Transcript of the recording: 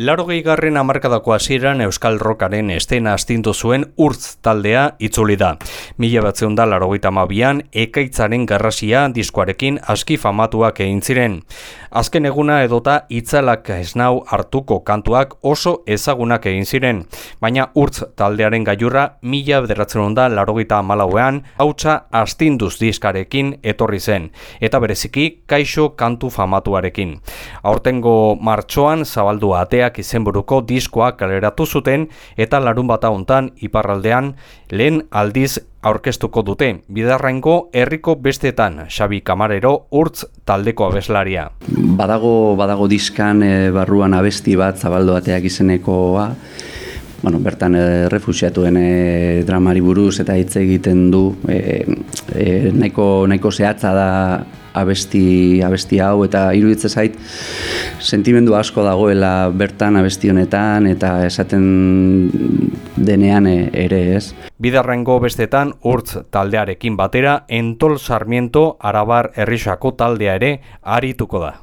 Larogei garren amarkadako hasieran Euskal Rokaren estena astintu zuen urtz taldea itzuli da. Mila batzeun da larogeita mabian, ekaitzaren garrasia diskoarekin aski famatuak egin ziren. Azken eguna edota itzalak esnau hartuko kantuak oso ezagunak egin ziren. Baina urtz taldearen gaiurra mila bederatzen da larogeita malauean, hautsa astinduz diskarekin etorri zen. Eta bereziki, kaixo kantu famatuarekin. Aurtengo martxoan zabaldu atea izenburuko diskoa kaleratu zuten eta larun bata hontan iparraldean lehen aldiz aurkeztuko dute. Bidarraingo herriko bestetan Xabi Kamarero urtz taldeko abeslaria. Badago badago diskan e, barruan abesti bat zabaldo bateak izenekoa. Bueno, bertan e, refusiatuen e, dramari buruz eta hitz egiten du e, e, nahiko, nahiko zehatza da abesti, abesti hau eta iruditzen zait sentimendu asko dagoela bertan abesti honetan eta esaten denean ere ez. Bidarrengo bestetan urtz taldearekin batera entol sarmiento arabar herrixako taldea ere arituko da.